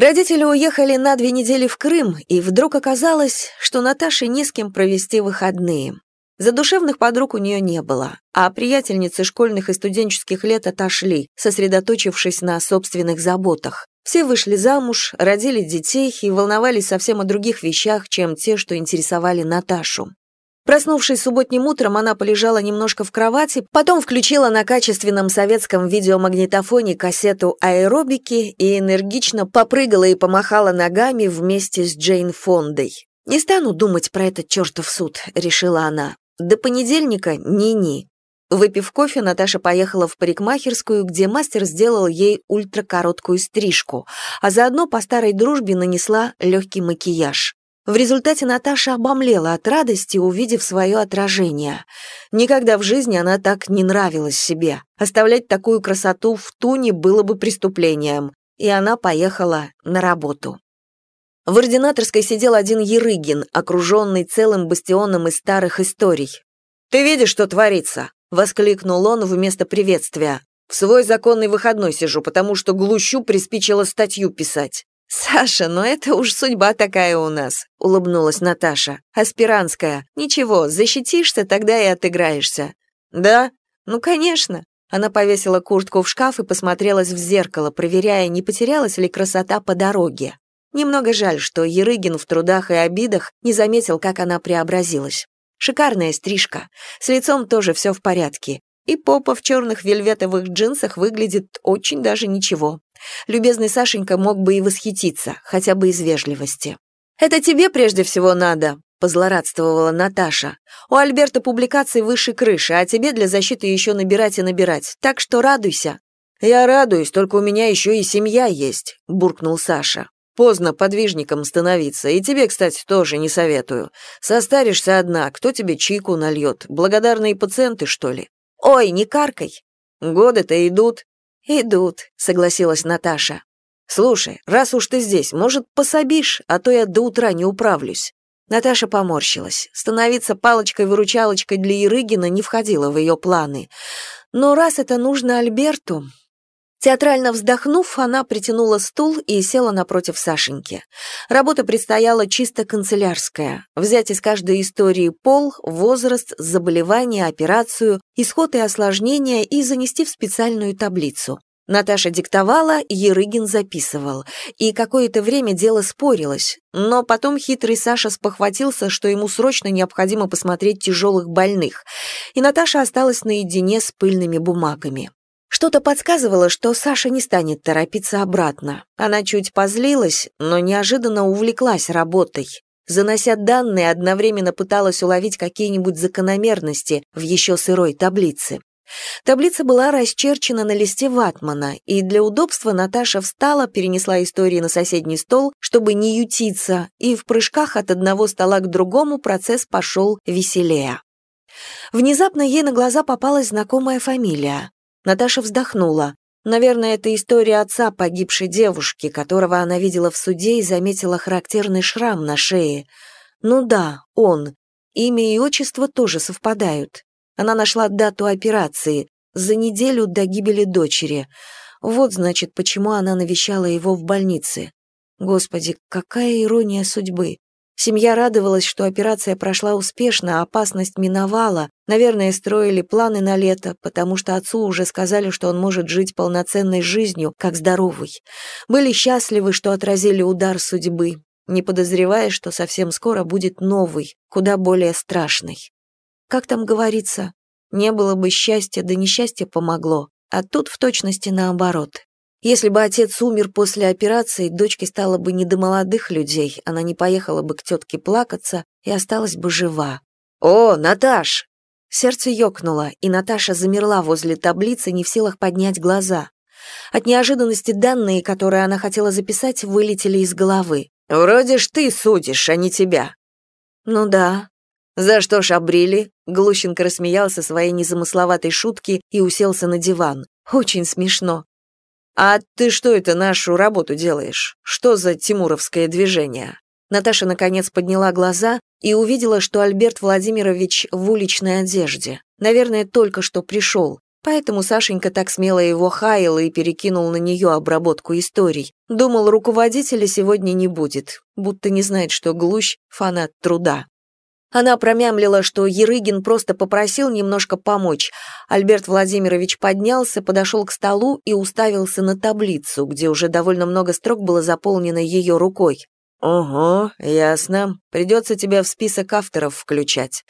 Родители уехали на две недели в Крым, и вдруг оказалось, что Наташе не с кем провести выходные. Задушевных подруг у нее не было, а приятельницы школьных и студенческих лет отошли, сосредоточившись на собственных заботах. Все вышли замуж, родили детей и волновались совсем о других вещах, чем те, что интересовали Наташу. Проснувшись субботним утром, она полежала немножко в кровати, потом включила на качественном советском видеомагнитофоне кассету аэробики и энергично попрыгала и помахала ногами вместе с Джейн Фондой. «Не стану думать про этот чертов суд», — решила она. «До понедельника ни-ни». Выпив кофе, Наташа поехала в парикмахерскую, где мастер сделал ей ультракороткую стрижку, а заодно по старой дружбе нанесла легкий макияж. В результате Наташа обомлела от радости, увидев свое отражение. Никогда в жизни она так не нравилась себе. Оставлять такую красоту в туне было бы преступлением. И она поехала на работу. В ординаторской сидел один Ерыгин, окруженный целым бастионом из старых историй. «Ты видишь, что творится?» — воскликнул он вместо приветствия. «В свой законный выходной сижу, потому что глущу приспичило статью писать». «Саша, ну это уж судьба такая у нас», — улыбнулась Наташа. «Аспирантская. Ничего, защитишься, тогда и отыграешься». «Да? Ну, конечно». Она повесила куртку в шкаф и посмотрелась в зеркало, проверяя, не потерялась ли красота по дороге. Немного жаль, что Ерыгин в трудах и обидах не заметил, как она преобразилась. Шикарная стрижка. С лицом тоже все в порядке. И попа в черных вельветовых джинсах выглядит очень даже ничего. Любезный Сашенька мог бы и восхититься, хотя бы из вежливости. «Это тебе прежде всего надо», — позлорадствовала Наташа. «У Альберта публикации выше крыши, а тебе для защиты еще набирать и набирать, так что радуйся». «Я радуюсь, только у меня еще и семья есть», — буркнул Саша. «Поздно подвижником становиться, и тебе, кстати, тоже не советую. Состаришься одна, кто тебе чайку нальет? Благодарные пациенты, что ли?» «Ой, не каркай!» «Годы-то идут, «Идут», — согласилась Наташа. «Слушай, раз уж ты здесь, может, пособишь, а то я до утра не управлюсь». Наташа поморщилась. Становиться палочкой-выручалочкой для Ирыгина не входило в ее планы. Но раз это нужно Альберту, Театрально вздохнув, она притянула стул и села напротив Сашеньки. Работа предстояла чисто канцелярская. Взять из каждой истории пол, возраст, заболевание, операцию, исход и осложнения и занести в специальную таблицу. Наташа диктовала, Ерыгин записывал. И какое-то время дело спорилось. Но потом хитрый Саша спохватился, что ему срочно необходимо посмотреть тяжелых больных. И Наташа осталась наедине с пыльными бумагами. Что-то подсказывало, что Саша не станет торопиться обратно. Она чуть позлилась, но неожиданно увлеклась работой. Занося данные, одновременно пыталась уловить какие-нибудь закономерности в еще сырой таблице. Таблица была расчерчена на листе ватмана, и для удобства Наташа встала, перенесла истории на соседний стол, чтобы не ютиться, и в прыжках от одного стола к другому процесс пошел веселее. Внезапно ей на глаза попалась знакомая фамилия. Наташа вздохнула. Наверное, это история отца погибшей девушки, которого она видела в суде и заметила характерный шрам на шее. Ну да, он. Имя и отчество тоже совпадают. Она нашла дату операции, за неделю до гибели дочери. Вот, значит, почему она навещала его в больнице. Господи, какая ирония судьбы. Семья радовалась, что операция прошла успешно, а опасность миновала. Наверное, строили планы на лето, потому что отцу уже сказали, что он может жить полноценной жизнью, как здоровый. Были счастливы, что отразили удар судьбы, не подозревая, что совсем скоро будет новый, куда более страшный. Как там говорится, не было бы счастья, да несчастье помогло, а тут в точности наоборот. Если бы отец умер после операции, дочке стало бы не до молодых людей, она не поехала бы к тетке плакаться и осталась бы жива. «О, Наташ!» Сердце ёкнуло, и Наташа замерла возле таблицы, не в силах поднять глаза. От неожиданности данные, которые она хотела записать, вылетели из головы. «Вроде ж ты судишь, а не тебя». «Ну да». «За что ж обрили?» Глущенко рассмеялся своей незамысловатой шутки и уселся на диван. «Очень смешно. «А ты что это нашу работу делаешь? Что за тимуровское движение?» Наташа наконец подняла глаза и увидела, что Альберт Владимирович в уличной одежде. Наверное, только что пришел. Поэтому Сашенька так смело его хаял и перекинул на нее обработку историй. Думал, руководителя сегодня не будет, будто не знает, что Глущ — фанат труда. Она промямлила, что Ерыгин просто попросил немножко помочь. Альберт Владимирович поднялся, подошел к столу и уставился на таблицу, где уже довольно много строк было заполнено ее рукой. «Ого, ясно. Придется тебя в список авторов включать.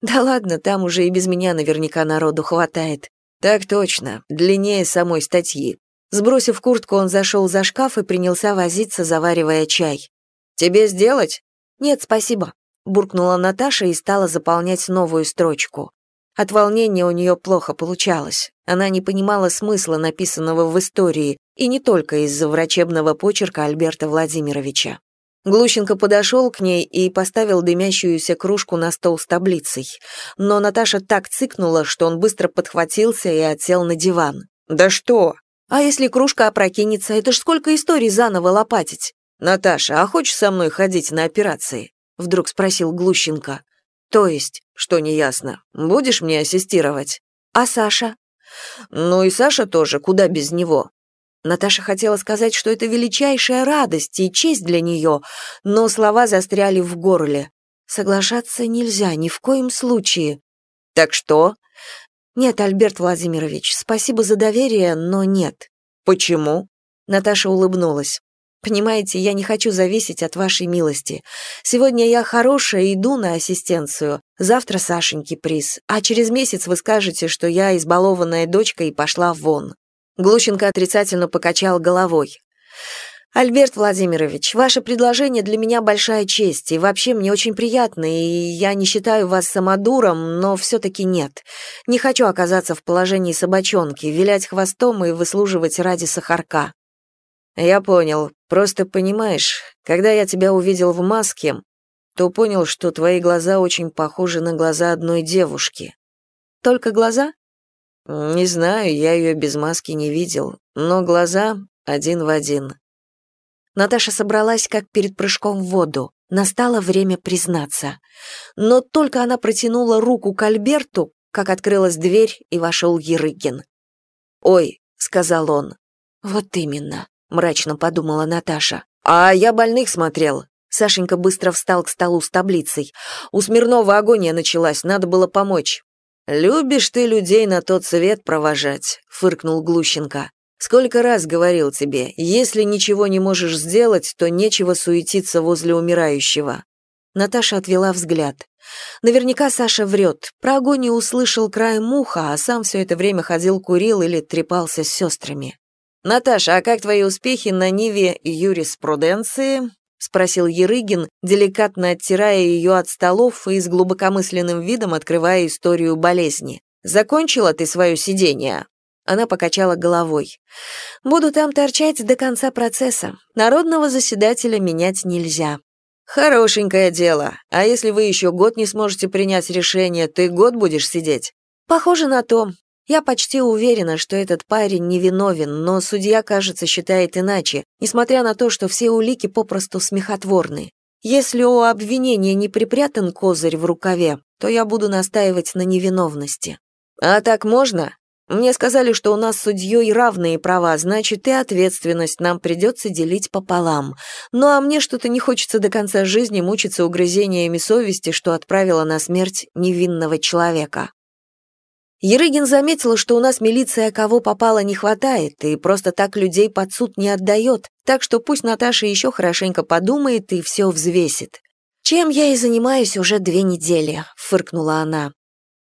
Да ладно, там уже и без меня наверняка народу хватает. Так точно, длиннее самой статьи. Сбросив куртку, он зашел за шкаф и принялся возиться, заваривая чай. «Тебе сделать?» «Нет, спасибо», — буркнула Наташа и стала заполнять новую строчку. От волнения у нее плохо получалось. Она не понимала смысла написанного в истории, и не только из-за врачебного почерка Альберта Владимировича. Глущенко подошел к ней и поставил дымящуюся кружку на стол с таблицей. Но Наташа так цыкнула, что он быстро подхватился и отсел на диван. «Да что?» «А если кружка опрокинется, это ж сколько историй заново лопатить?» «Наташа, а хочешь со мной ходить на операции?» Вдруг спросил Глущенко. «То есть, что неясно, будешь мне ассистировать?» «А Саша?» «Ну и Саша тоже, куда без него. Наташа хотела сказать, что это величайшая радость и честь для нее, но слова застряли в горле. Соглашаться нельзя, ни в коем случае. «Так что?» «Нет, Альберт Владимирович, спасибо за доверие, но нет». «Почему?» Наташа улыбнулась. «Понимаете, я не хочу зависеть от вашей милости. Сегодня я хорошая, иду на ассистенцию. Завтра Сашеньке приз, а через месяц вы скажете, что я избалованная дочка и пошла вон. Глущенко отрицательно покачал головой. «Альберт Владимирович, ваше предложение для меня большая честь, и вообще мне очень приятно, и я не считаю вас самодуром, но все-таки нет. Не хочу оказаться в положении собачонки, вилять хвостом и выслуживать ради сахарка». «Я понял. Просто понимаешь, когда я тебя увидел в маске, то понял, что твои глаза очень похожи на глаза одной девушки». «Только глаза?» Не знаю, я ее без маски не видел, но глаза один в один. Наташа собралась, как перед прыжком в воду. Настало время признаться. Но только она протянула руку к Альберту, как открылась дверь, и вошел Ерыгин. «Ой», — сказал он. «Вот именно», — мрачно подумала Наташа. «А я больных смотрел». Сашенька быстро встал к столу с таблицей. «У Смирнова агония началась, надо было помочь. «Любишь ты людей на тот свет провожать», — фыркнул Глущенко. «Сколько раз говорил тебе, если ничего не можешь сделать, то нечего суетиться возле умирающего». Наташа отвела взгляд. Наверняка Саша врет. Про агонию услышал край муха, а сам все это время ходил курил или трепался с сестрами. «Наташа, а как твои успехи на Ниве юриспруденции?» — спросил Ерыгин, деликатно оттирая ее от столов и с глубокомысленным видом открывая историю болезни. «Закончила ты свое сидение?» Она покачала головой. «Буду там торчать до конца процесса. Народного заседателя менять нельзя». «Хорошенькое дело. А если вы еще год не сможете принять решение, ты год будешь сидеть?» «Похоже на то. Я почти уверена, что этот парень невиновен, но судья, кажется, считает иначе, несмотря на то, что все улики попросту смехотворны. Если у обвинения не припрятан козырь в рукаве, то я буду настаивать на невиновности. А так можно? Мне сказали, что у нас с судьей равные права, значит, и ответственность нам придется делить пополам. Ну а мне что-то не хочется до конца жизни мучиться угрызениями совести, что отправила на смерть невинного человека. Ерыгин заметил, что у нас милиция кого попало не хватает, и просто так людей под суд не отдает, так что пусть Наташа еще хорошенько подумает и все взвесит. «Чем я и занимаюсь уже две недели», — фыркнула она.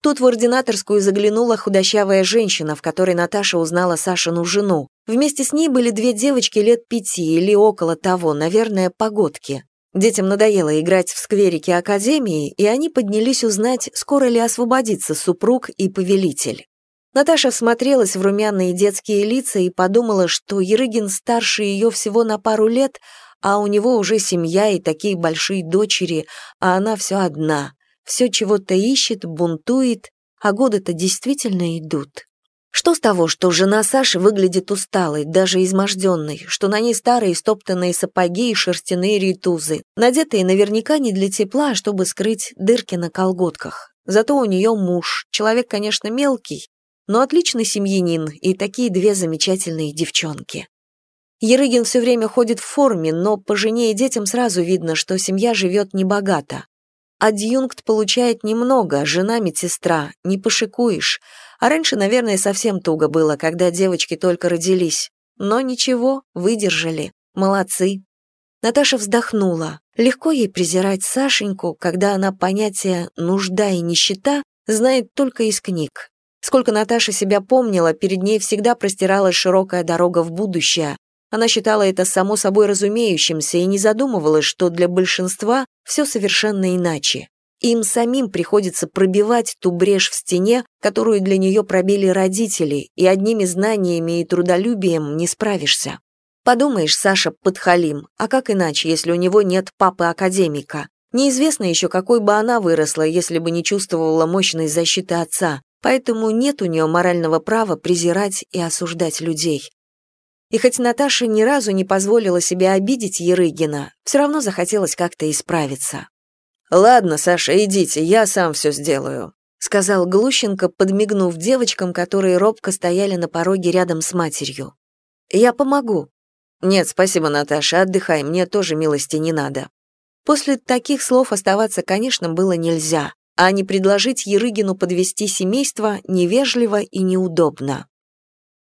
Тут в ординаторскую заглянула худощавая женщина, в которой Наташа узнала Сашину жену. Вместе с ней были две девочки лет пяти или около того, наверное, погодки. Детям надоело играть в скверике Академии, и они поднялись узнать, скоро ли освободится супруг и повелитель. Наташа всмотрелась в румяные детские лица и подумала, что Ерыгин старше ее всего на пару лет, а у него уже семья и такие большие дочери, а она все одна, все чего-то ищет, бунтует, а годы-то действительно идут. Что с того, что жена Саши выглядит усталой, даже изможденной, что на ней старые стоптанные сапоги и шерстяные ритузы, надетые наверняка не для тепла, а чтобы скрыть дырки на колготках. Зато у нее муж, человек, конечно, мелкий, но отличный семьянин и такие две замечательные девчонки. Ерыгин все время ходит в форме, но по жене и детям сразу видно, что семья живет небогато. Адъюнкт получает немного, жена медсестра, не пошикуешь. А раньше, наверное, совсем туго было, когда девочки только родились. Но ничего, выдержали. Молодцы. Наташа вздохнула. Легко ей презирать Сашеньку, когда она понятие «нужда» и «нищета» знает только из книг. Сколько Наташа себя помнила, перед ней всегда простиралась широкая дорога в будущее. Она считала это само собой разумеющимся и не задумывалась, что для большинства все совершенно иначе. Им самим приходится пробивать ту брешь в стене, которую для нее пробили родители, и одними знаниями и трудолюбием не справишься. Подумаешь, Саша подхалим, а как иначе, если у него нет папы-академика? Неизвестно еще, какой бы она выросла, если бы не чувствовала мощной защиты отца, поэтому нет у нее морального права презирать и осуждать людей. И хоть Наташа ни разу не позволила себе обидеть Ерыгина, все равно захотелось как-то исправиться. «Ладно, Саша, идите, я сам все сделаю», сказал Глущенко, подмигнув девочкам, которые робко стояли на пороге рядом с матерью. «Я помогу», «Нет, спасибо, Наташа, отдыхай, мне тоже милости не надо». После таких слов оставаться, конечно, было нельзя, а не предложить Ерыгину подвести семейство невежливо и неудобно.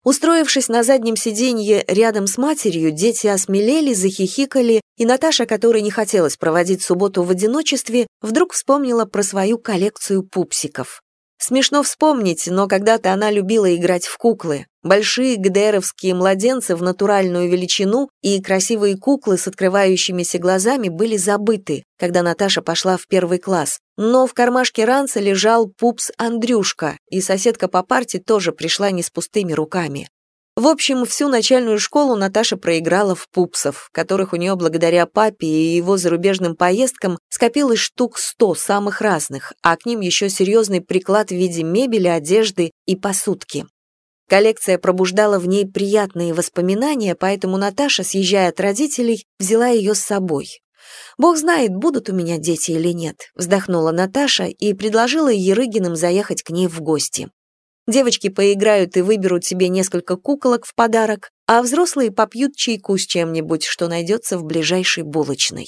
Устроившись на заднем сиденье рядом с матерью, дети осмелели, захихикали, и Наташа, которой не хотелось проводить субботу в одиночестве, вдруг вспомнила про свою коллекцию пупсиков. Смешно вспомнить, но когда-то она любила играть в куклы. Большие ГДРовские младенцы в натуральную величину и красивые куклы с открывающимися глазами были забыты, когда Наташа пошла в первый класс. Но в кармашке ранца лежал пупс Андрюшка, и соседка по парте тоже пришла не с пустыми руками. В общем, всю начальную школу Наташа проиграла в пупсов, которых у нее благодаря папе и его зарубежным поездкам скопилось штук сто самых разных, а к ним еще серьезный приклад в виде мебели, одежды и посудки. Коллекция пробуждала в ней приятные воспоминания, поэтому Наташа, съезжая от родителей, взяла ее с собой. «Бог знает, будут у меня дети или нет», вздохнула Наташа и предложила Ерыгиным заехать к ней в гости. Девочки поиграют и выберут себе несколько куколок в подарок, а взрослые попьют чайку с чем-нибудь, что найдется в ближайшей булочной.